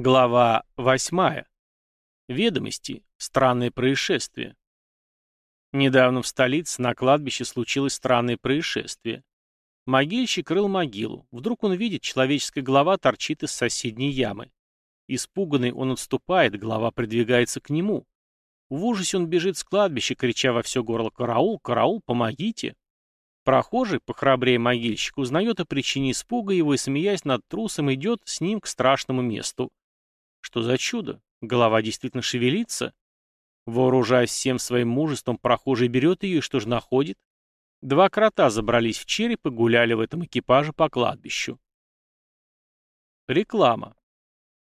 Глава 8. Ведомости. Странное происшествие. Недавно в столице на кладбище случилось странное происшествие. Могильщик рыл могилу. Вдруг он видит, человеческая голова торчит из соседней ямы. Испуганный он отступает, голова придвигается к нему. В ужасе он бежит с кладбища, крича во все горло «Караул! Караул! Помогите!» Прохожий, похрабрее могильщик, узнает о причине испуга его и, смеясь над трусом, идет с ним к страшному месту. Что за чудо? Голова действительно шевелится? Вооружаясь всем своим мужеством, прохожий берет ее и что же находит? Два крота забрались в череп и гуляли в этом экипаже по кладбищу. Реклама.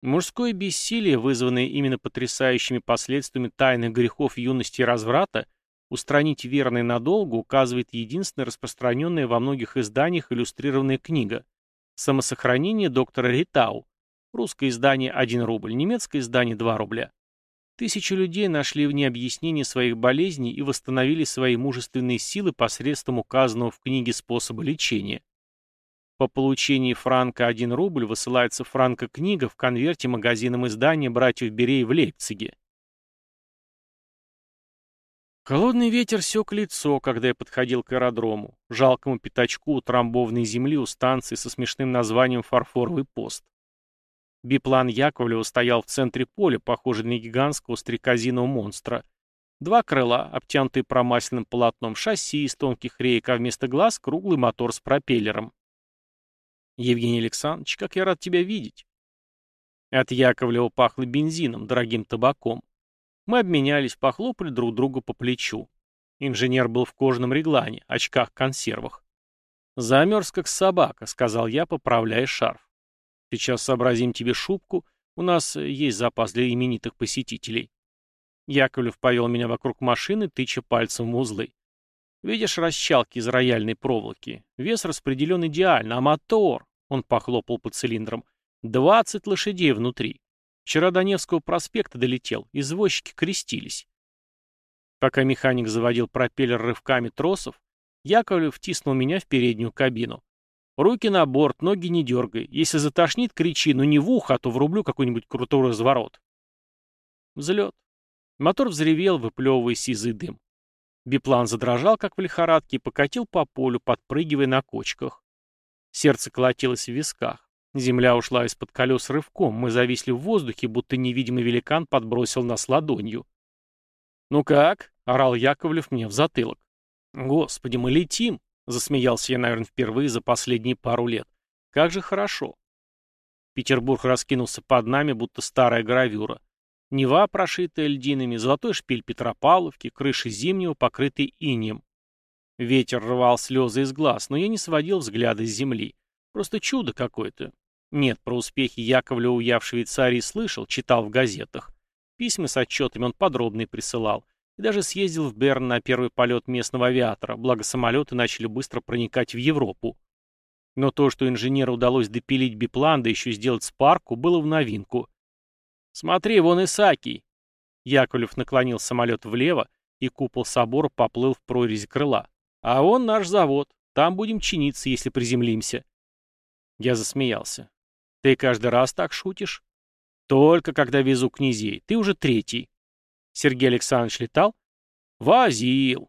Мужское бессилие, вызванное именно потрясающими последствиями тайных грехов юности и разврата, устранить верно и надолго указывает единственная распространенная во многих изданиях иллюстрированная книга «Самосохранение доктора Ритау», Русское издание 1 рубль, немецкое издание 2 рубля. Тысячи людей нашли в ней объяснение своих болезней и восстановили свои мужественные силы посредством указанного в книге способа лечения. По получении франка 1 рубль высылается франко-книга в конверте магазином издания «Братьев Берей» в Лейпциге. Холодный ветер сёк лицо, когда я подходил к аэродрому, жалкому пятачку утрамбованной земли у станции со смешным названием «Фарфоровый пост». Биплан Яковлева стоял в центре поля, похожий на гигантского стрекозиного монстра. Два крыла, обтянутые промасленным полотном, шасси из тонких рейк, а вместо глаз круглый мотор с пропеллером. «Евгений Александрович, как я рад тебя видеть!» От Яковлева пахло бензином, дорогим табаком. Мы обменялись, похлопали друг другу по плечу. Инженер был в кожаном реглане, очках-консервах. «Замерз, как собака», — сказал я, поправляя шарф. Сейчас сообразим тебе шубку. У нас есть запас для именитых посетителей. Яковлев повел меня вокруг машины, тыча пальцем в узлы. Видишь расчалки из рояльной проволоки? Вес распределен идеально, а мотор, он похлопал по цилиндрам, 20 лошадей внутри. Вчера до Невского проспекта долетел, извозчики крестились. Пока механик заводил пропеллер рывками тросов, Яковлев втиснул меня в переднюю кабину. Руки на борт, ноги не дергай. Если затошнит, кричи, но не в ухо, а то врублю какой-нибудь крутой разворот. Взлет. Мотор взревел, выплевывая сизый дым. Биплан задрожал, как в лихорадке, и покатил по полю, подпрыгивая на кочках. Сердце колотилось в висках. Земля ушла из-под колес рывком, мы зависли в воздухе, будто невидимый великан подбросил нас ладонью. «Ну как?» — орал Яковлев мне в затылок. «Господи, мы летим!» Засмеялся я, наверное, впервые за последние пару лет. Как же хорошо. Петербург раскинулся под нами, будто старая гравюра. Нева, прошитая льдинами, золотой шпиль Петропавловки, крыши Зимнего, покрытый инеем. Ветер рвал слезы из глаз, но я не сводил взгляда с земли. Просто чудо какое-то. Нет, про успехи Яковлева я в Швейцарии слышал, читал в газетах. Письма с отчетами он подробные присылал. И даже съездил в Берн на первый полет местного авиатора, благо самолеты начали быстро проникать в Европу. Но то, что инженеру удалось допилить биплан, да еще сделать спарку, было в новинку. «Смотри, вон Исаакий!» Яковлев наклонил самолет влево, и купол собора поплыл в прорезь крыла. «А он наш завод. Там будем чиниться, если приземлимся». Я засмеялся. «Ты каждый раз так шутишь?» «Только когда везу князей. Ты уже третий». Сергей Александрович летал? Возил.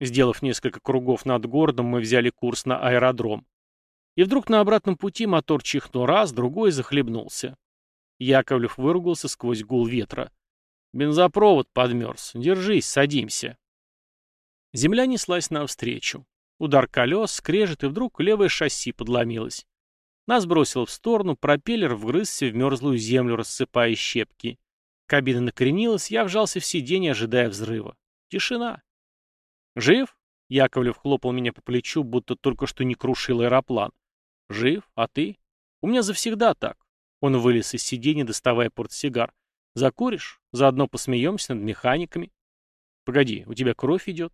Сделав несколько кругов над городом, мы взяли курс на аэродром. И вдруг на обратном пути мотор чихнул раз, другой захлебнулся. Яковлев выругался сквозь гул ветра. Бензопровод подмерз. Держись, садимся. Земля неслась навстречу. Удар колес, скрежет, и вдруг левое шасси подломилось. Нас бросило в сторону, пропеллер вгрызся в мерзлую землю, рассыпая щепки. Кабина накренилась, я вжался в сиденье, ожидая взрыва. Тишина. «Жив?» — Яковлев хлопал меня по плечу, будто только что не крушил аэроплан. «Жив? А ты?» «У меня завсегда так». Он вылез из сиденья, доставая портсигар. «Закуришь? Заодно посмеемся над механиками». «Погоди, у тебя кровь идет?»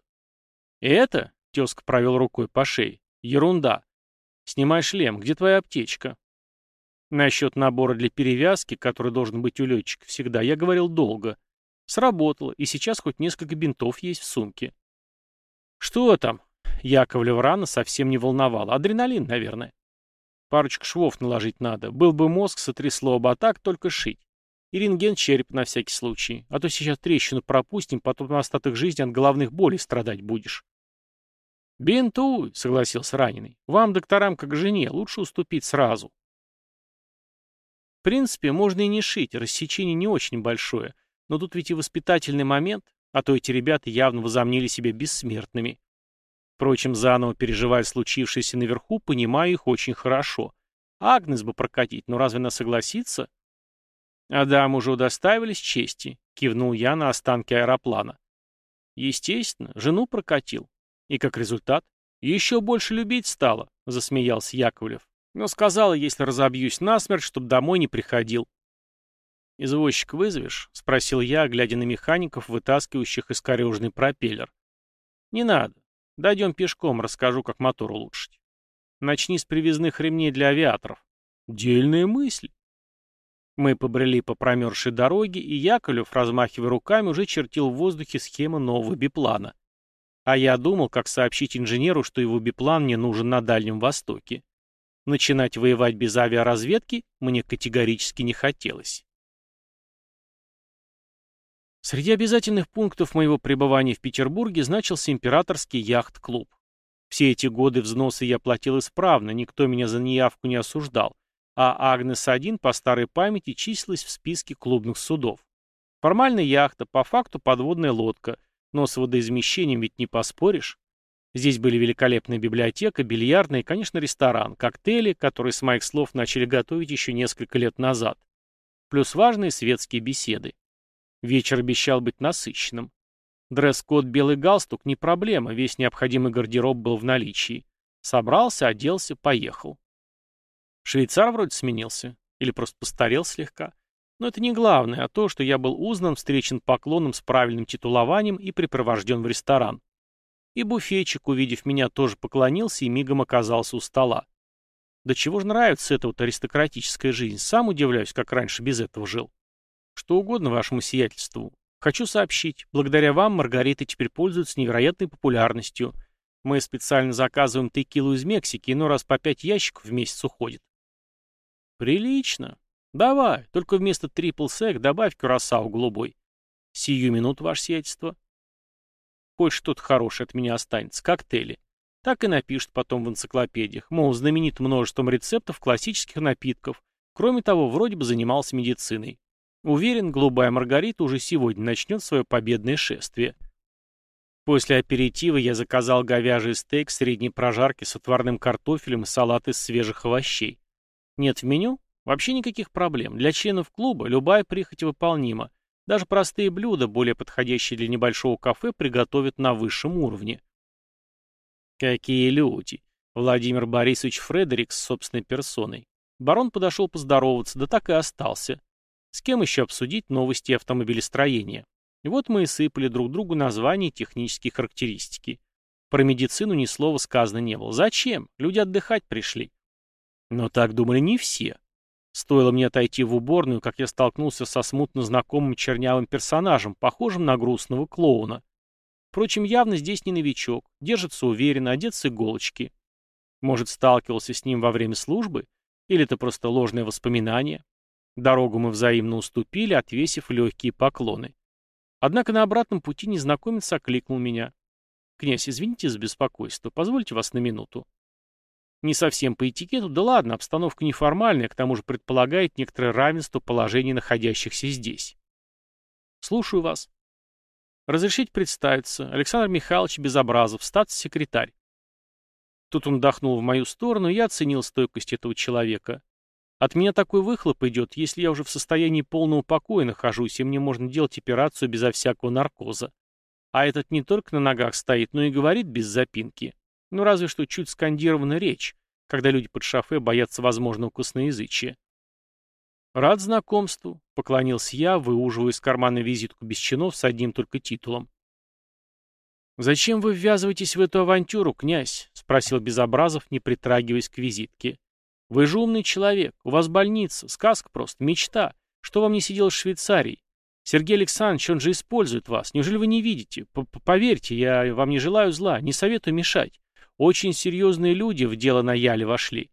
«Это?» — тезка провел рукой по шее. «Ерунда. Снимай шлем. Где твоя аптечка?» Насчет набора для перевязки, который должен быть у летчика всегда, я говорил долго. Сработало, и сейчас хоть несколько бинтов есть в сумке. Что там? Яковлев рано совсем не волновало. Адреналин, наверное. Парочку швов наложить надо. Был бы мозг, сотрясло бы, а так только шить. И рентген череп на всякий случай. А то сейчас трещину пропустим, потом на остаток жизни от головных болей страдать будешь. «Бинтуй», — согласился раненый. «Вам, докторам, как жене, лучше уступить сразу». В принципе, можно и не шить, рассечение не очень большое. Но тут ведь и воспитательный момент, а то эти ребята явно возомнили себя бессмертными. Впрочем, заново переживая случившееся наверху, понимаю их очень хорошо. Агнес бы прокатить, но разве она согласится? «Адам уже удостаивались чести», — кивнул я на останки аэроплана. «Естественно, жену прокатил. И как результат? Еще больше любить стала», — засмеялся Яковлев. «Но сказала, если разобьюсь насмерть, чтоб домой не приходил». «Извозчик вызовешь?» — спросил я, глядя на механиков, вытаскивающих из корежный пропеллер. «Не надо. Дойдем пешком, расскажу, как мотор улучшить. Начни с привязных ремней для авиаторов». «Дельная мысль». Мы побрели по промерзшей дороге, и Яковлев, размахивая руками, уже чертил в воздухе схему нового биплана. А я думал, как сообщить инженеру, что его биплан мне нужен на Дальнем Востоке. Начинать воевать без авиаразведки мне категорически не хотелось. Среди обязательных пунктов моего пребывания в Петербурге значился императорский яхт-клуб. Все эти годы взносы я платил исправно, никто меня за неявку не осуждал, а Агнес-1 по старой памяти числилась в списке клубных судов. Формально яхта, по факту подводная лодка, но с водоизмещением ведь не поспоришь. Здесь были великолепная библиотека, бильярдная и, конечно, ресторан, коктейли, которые, с моих слов, начали готовить еще несколько лет назад. Плюс важные светские беседы. Вечер обещал быть насыщенным. Дресс-код белый галстук не проблема, весь необходимый гардероб был в наличии. Собрался, оделся, поехал. Швейцар вроде сменился. Или просто постарел слегка. Но это не главное, а то, что я был узнан, встречен поклоном с правильным титулованием и припровожден в ресторан. И буфетчик, увидев меня, тоже поклонился и мигом оказался у стола. Да чего же нравится эта вот аристократическая жизнь, сам удивляюсь, как раньше без этого жил. Что угодно вашему сиятельству. Хочу сообщить, благодаря вам Маргарита теперь пользуется невероятной популярностью. Мы специально заказываем текилу из Мексики, но раз по пять ящиков в месяц уходит. Прилично. Давай, только вместо трипл сек добавь кюрасау голубой. Сию минуту, ваше сиятельство. Хоть что-то хорошее от меня останется, коктейли. Так и напишут потом в энциклопедиях, мол, знаменит множеством рецептов классических напитков. Кроме того, вроде бы занимался медициной. Уверен, голубая Маргарита уже сегодня начнет свое победное шествие. После аперитива я заказал говяжий стейк средней прожарки с отварным картофелем и салат из свежих овощей. Нет в меню? Вообще никаких проблем. Для членов клуба любая прихоть выполнима. Даже простые блюда, более подходящие для небольшого кафе, приготовят на высшем уровне. Какие люди! Владимир Борисович Фредерик с собственной персоной. Барон подошел поздороваться, да так и остался. С кем еще обсудить новости автомобилестроения? И вот мы и сыпали друг другу названия и технические характеристики. Про медицину ни слова сказано не было. Зачем? Люди отдыхать пришли. Но так думали не все. Стоило мне отойти в уборную, как я столкнулся со смутно знакомым чернявым персонажем, похожим на грустного клоуна. Впрочем, явно здесь не новичок, держится уверенно, одет с иголочки. Может, сталкивался с ним во время службы? Или это просто ложное воспоминание? Дорогу мы взаимно уступили, отвесив легкие поклоны. Однако на обратном пути незнакомец окликнул меня. «Князь, извините за беспокойство, позвольте вас на минуту». Не совсем по этикету, да ладно, обстановка неформальная, к тому же предполагает некоторое равенство положений находящихся здесь. Слушаю вас. Разрешить представиться. Александр Михайлович Безобразов, статс-секретарь. Тут он вдохнул в мою сторону, и я оценил стойкость этого человека. От меня такой выхлоп идет, если я уже в состоянии полного покоя нахожусь, и мне можно делать операцию безо всякого наркоза. А этот не только на ногах стоит, но и говорит без запинки. Ну, разве что чуть скандирована речь, когда люди под шофе боятся возможного косноязычия. «Рад знакомству», — поклонился я, выуживая из кармана визитку без чинов с одним только титулом. «Зачем вы ввязываетесь в эту авантюру, князь?» — спросил Безобразов, не притрагиваясь к визитке. «Вы же умный человек, у вас больница, сказка просто, мечта. Что вам не сидело в Швейцарии? Сергей Александрович, он же использует вас. Неужели вы не видите? П Поверьте, я вам не желаю зла, не советую мешать. Очень серьезные люди в дело на Яле вошли.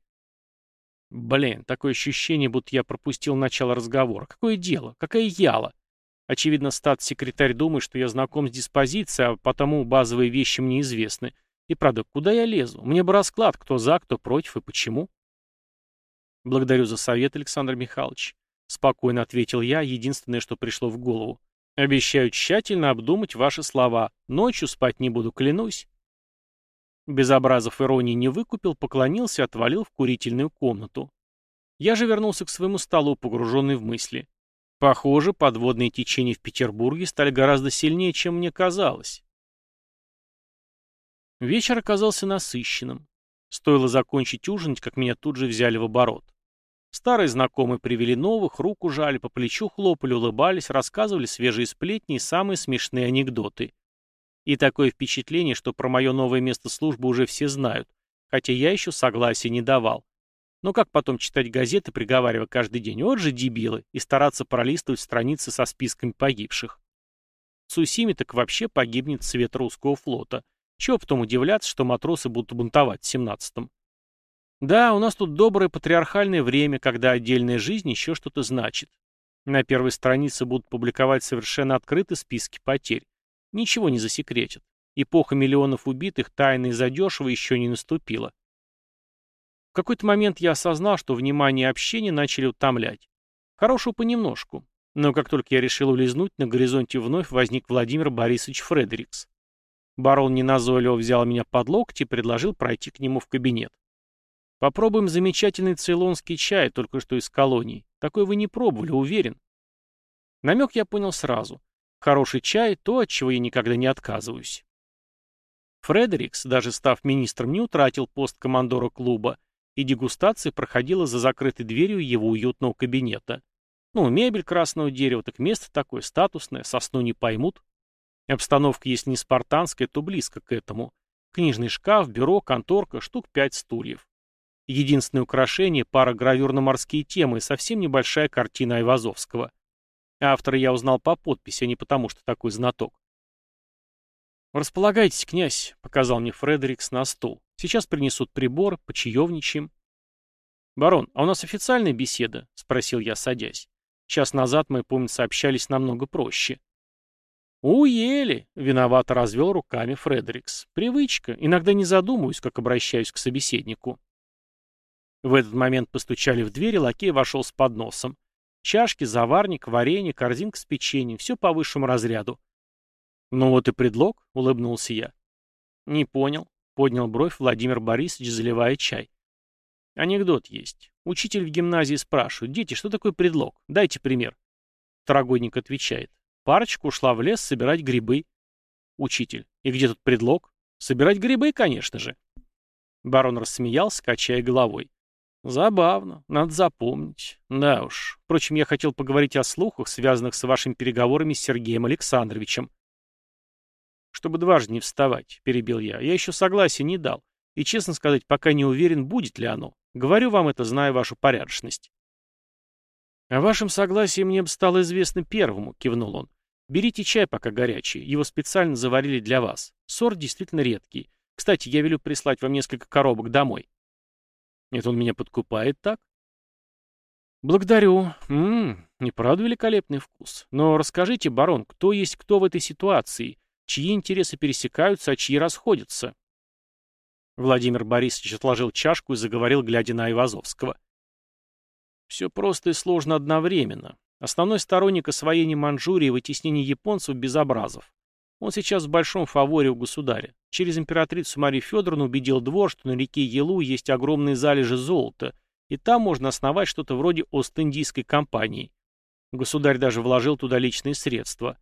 Блин, такое ощущение, будто я пропустил начало разговора. Какое дело? Какая яла? Очевидно, статс-секретарь думает, что я знаком с диспозицией, а потому базовые вещи мне известны. И правда, куда я лезу? Мне бы расклад, кто за, кто против и почему. Благодарю за совет, Александр Михайлович. Спокойно ответил я, единственное, что пришло в голову. Обещаю тщательно обдумать ваши слова. Ночью спать не буду, клянусь. Безобразов иронии не выкупил, поклонился и отвалил в курительную комнату. Я же вернулся к своему столу, погруженный в мысли. Похоже, подводные течения в Петербурге стали гораздо сильнее, чем мне казалось. Вечер оказался насыщенным. Стоило закончить ужинать, как меня тут же взяли в оборот. Старые знакомые привели новых, руку жали, по плечу хлопали, улыбались, рассказывали свежие сплетни и самые смешные анекдоты. И такое впечатление, что про мое новое место службы уже все знают, хотя я еще согласия не давал. Но как потом читать газеты, приговаривая каждый день, вот же дебилы, и стараться пролистывать страницы со списками погибших. В Сусиме так вообще погибнет цвет русского флота. Чего потом удивляться, что матросы будут бунтовать в 17-м? Да, у нас тут доброе патриархальное время, когда отдельная жизнь еще что-то значит. На первой странице будут публиковать совершенно открытые списки потерь. Ничего не засекретят. Эпоха миллионов убитых тайно и задешево еще не наступила. В какой-то момент я осознал, что внимание и общение начали утомлять. Хорошего понемножку. Но как только я решил улизнуть, на горизонте вновь возник Владимир Борисович Фредерикс. Барон неназойливо взял меня под локти и предложил пройти к нему в кабинет. «Попробуем замечательный цейлонский чай, только что из колонии. Такой вы не пробовали, уверен». Намек я понял сразу. Хороший чай – то, от чего я никогда не отказываюсь. Фредерикс, даже став министром, не утратил пост командора клуба, и дегустация проходила за закрытой дверью его уютного кабинета. Ну, мебель красного дерева, так место такое, статусное, сосну не поймут. Обстановка, если не спартанская, то близко к этому. Книжный шкаф, бюро, конторка, штук пять стульев. Единственное украшение – пара гравюр на морские темы и совсем небольшая картина Айвазовского. Автора я узнал по подписи, а не потому, что такой знаток. «Располагайтесь, князь», — показал мне Фредерикс на стол. «Сейчас принесут прибор, почаевничаем». «Барон, а у нас официальная беседа?» — спросил я, садясь. Час назад мы, помнится, общались намного проще. «Уели!» — виновато развел руками Фредерикс. «Привычка. Иногда не задумываюсь, как обращаюсь к собеседнику». В этот момент постучали в дверь, и лакей вошел с подносом. Чашки, заварник, варенье, корзинка с печеньем. Все по высшему разряду. «Ну вот и предлог», — улыбнулся я. «Не понял», — поднял бровь Владимир Борисович, заливая чай. «Анекдот есть. Учитель в гимназии спрашивает, дети, что такое предлог? Дайте пример». Второгодник отвечает. Парочка ушла в лес собирать грибы. Учитель. И где тут предлог? Собирать грибы, конечно же. Барон рассмеялся, качая головой. Забавно, надо запомнить. Да уж. Впрочем, я хотел поговорить о слухах, связанных с вашими переговорами с Сергеем Александровичем. Чтобы дважды не вставать, перебил я. Я еще согласия не дал. И, честно сказать, пока не уверен, будет ли оно. Говорю вам это, зная вашу порядочность. О вашем согласии мне бы стало известно первому, кивнул он. Берите чай, пока горячий. Его специально заварили для вас. Сорт действительно редкий. Кстати, я велю прислать вам несколько коробок домой. Это он меня подкупает так? Благодарю. Ммм, не правда великолепный вкус. Но расскажите, барон, кто есть кто в этой ситуации? Чьи интересы пересекаются, а чьи расходятся? Владимир Борисович отложил чашку и заговорил, глядя на Айвазовского. Все просто и сложно одновременно. Основной сторонник освоения Манчжурии и вытеснения японцев безобразов. Он сейчас в большом фаворе у государя. Через императрицу Марию Федоровну убедил двор, что на реке Елу есть огромные залежи золота, и там можно основать что-то вроде Ост-Индийской компании. Государь даже вложил туда личные средства.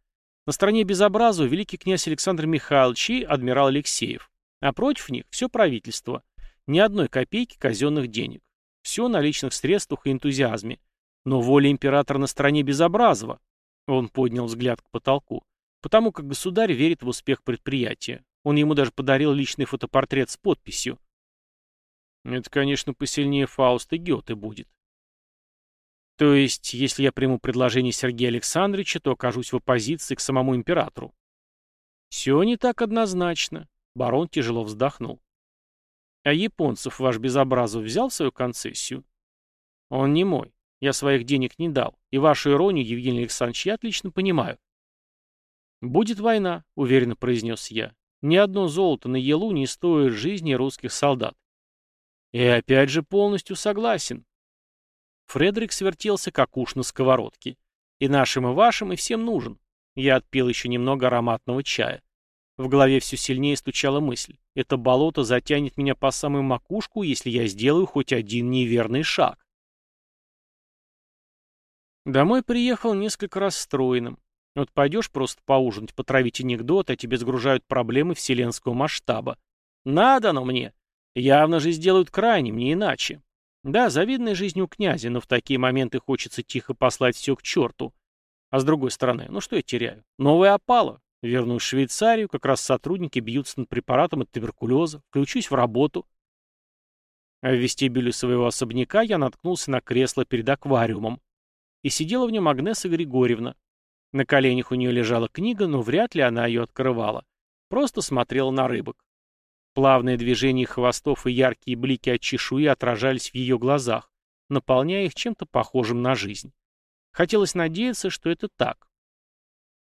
На стороне безобразия великий князь Александр Михайлович и адмирал Алексеев. А против них все правительство. Ни одной копейки казенных денег. Все на личных средствах и энтузиазме. Но воля императора на стороне Безобразова. Он поднял взгляд к потолку потому как государь верит в успех предприятия. Он ему даже подарил личный фотопортрет с подписью. Это, конечно, посильнее Фауста Гёте будет. То есть, если я приму предложение Сергея Александровича, то окажусь в оппозиции к самому императору. Все не так однозначно. Барон тяжело вздохнул. А японцев ваш Безобразов взял свою концессию? Он не мой. Я своих денег не дал. И вашу иронию, Евгений Александрович, я отлично понимаю. «Будет война», — уверенно произнес я. «Ни одно золото на Елу не стоит жизни русских солдат». И опять же полностью согласен. Фредерик свертелся, как уж на сковородке. И нашим, и вашим, и всем нужен. Я отпил еще немного ароматного чая. В голове все сильнее стучала мысль. Это болото затянет меня по самую макушку, если я сделаю хоть один неверный шаг. Домой приехал несколько расстроенным. Вот пойдешь просто поужинать, потравить анекдот, а тебе сгружают проблемы вселенского масштаба. Надо оно мне. Явно же сделают крайним, не иначе. Да, завидная жизнь у князя, но в такие моменты хочется тихо послать все к черту. А с другой стороны, ну что я теряю? Новая опала. Вернусь в Швейцарию, как раз сотрудники бьются над препаратом от туберкулеза, включусь в работу. А в вестибюле своего особняка я наткнулся на кресло перед аквариумом. И сидела в нем Агнеса Григорьевна, на коленях у нее лежала книга, но вряд ли она ее открывала. Просто смотрела на рыбок. Плавные движения хвостов и яркие блики от чешуи отражались в ее глазах, наполняя их чем-то похожим на жизнь. Хотелось надеяться, что это так.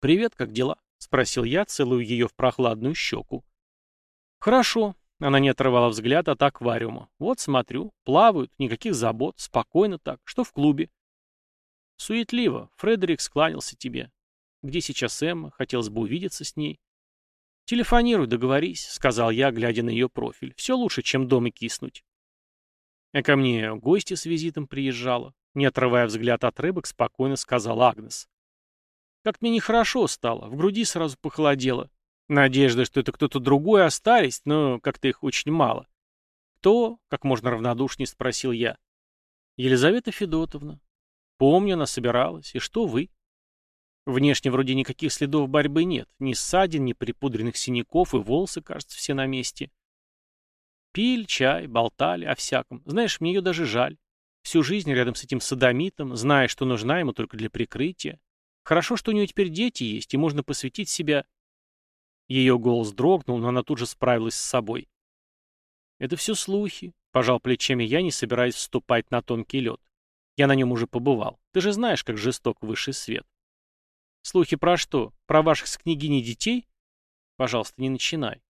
«Привет, как дела?» — спросил я, целую ее в прохладную щеку. «Хорошо», — она не отрывала взгляд от аквариума. «Вот смотрю, плавают, никаких забот, спокойно так. Что в клубе?» Суетливо. Фредерик скланялся тебе. Где сейчас Эмма? Хотелось бы увидеться с ней. «Телефонируй, договорись», — сказал я, глядя на ее профиль. «Все лучше, чем дома киснуть». А ко мне гости с визитом приезжала. Не отрывая взгляд от рыбок, спокойно сказал Агнес. Как мне нехорошо стало, в груди сразу похолодело. Надежда, что это кто-то другой, старость, но как-то их очень мало. «Кто?» — как можно равнодушнее спросил я. «Елизавета Федотовна. Помню, она собиралась. И что вы? Внешне вроде никаких следов борьбы нет. Ни ссадин, ни припудренных синяков, и волосы, кажется, все на месте. Пили, чай, болтали о всяком. Знаешь, мне ее даже жаль. Всю жизнь рядом с этим садомитом, зная, что нужна ему только для прикрытия. Хорошо, что у нее теперь дети есть, и можно посвятить себя... Ее голос дрогнул, но она тут же справилась с собой. «Это все слухи», — пожал плечами я, не собираясь вступать на тонкий лед. Я на нем уже побывал. Ты же знаешь, как жесток высший свет. Слухи про что? Про ваших с княгиней детей? Пожалуйста, не начинай.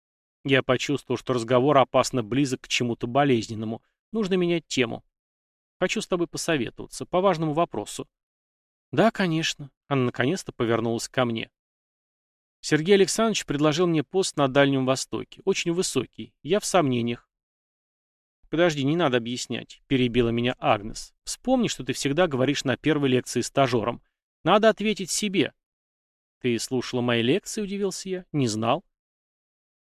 Я почувствовал, что разговор опасно близок к чему-то болезненному. Нужно менять тему. Хочу с тобой посоветоваться. По важному вопросу. Да, конечно. Она наконец-то повернулась ко мне. Сергей Александрович предложил мне пост на Дальнем Востоке. Очень высокий. Я в сомнениях. «Подожди, не надо объяснять», — перебила меня Агнес. «Вспомни, что ты всегда говоришь на первой лекции стажером. Надо ответить себе». «Ты слушала мои лекции?» — удивился я. «Не знал».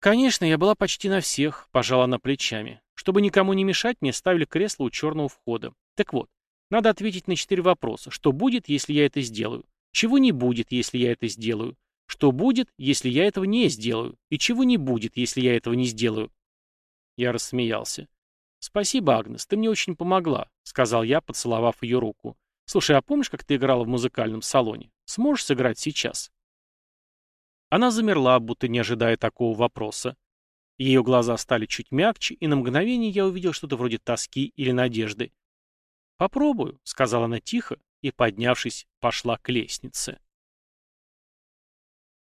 «Конечно, я была почти на всех», — пожала она плечами. «Чтобы никому не мешать, мне ставили кресло у черного входа. Так вот, надо ответить на четыре вопроса. Что будет, если я это сделаю? Чего не будет, если я это сделаю? Что будет, если я этого не сделаю? И чего не будет, если я этого не сделаю?» Я рассмеялся. «Спасибо, Агнес, ты мне очень помогла», — сказал я, поцеловав ее руку. «Слушай, а помнишь, как ты играла в музыкальном салоне? Сможешь сыграть сейчас?» Она замерла, будто не ожидая такого вопроса. Ее глаза стали чуть мягче, и на мгновение я увидел что-то вроде тоски или надежды. «Попробую», — сказала она тихо, и, поднявшись, пошла к лестнице.